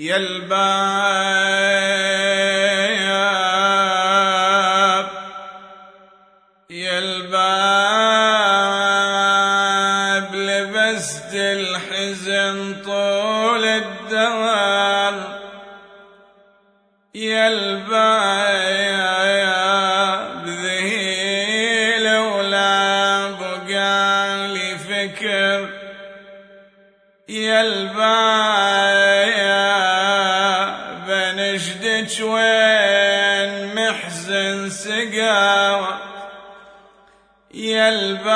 يا الباب يا الباب لبست الحزن طول الدهر يا الباب ذهيل ولا بقى لي فكر يا الباب نشدك وين محزن سقاوة يا الباب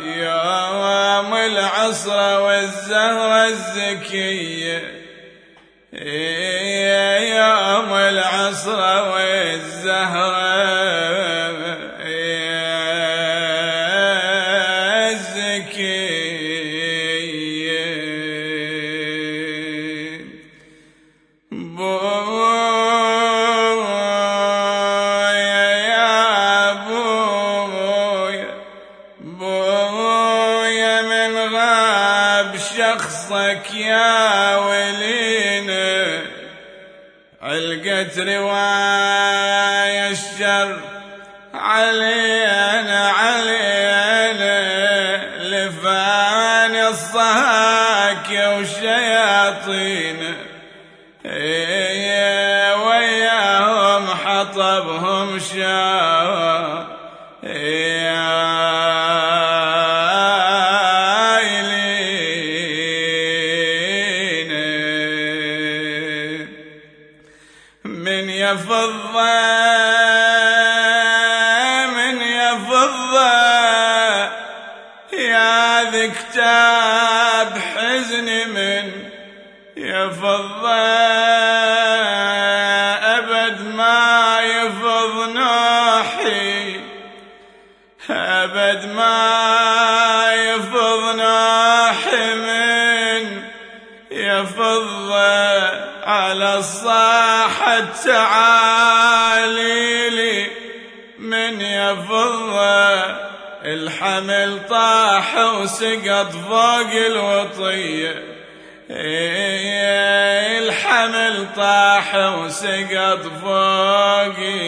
يوم العصر والزهرة الزكية. يوم العصر والزهرة شخصك يا ولينا علقت رواية الشر علينا علينا لفان الصهاك وشياطين إيه وياهم حطبهم شاوى من يفض من يفض يا ذي كتاب من يفض أبد ما يفض نوحي أبد ما يفض نوحي من يفض على الصاحة تعالي لي من يفض الحمل طاح وسقط فوق الوطية الحمل طاح وسقط فوقي.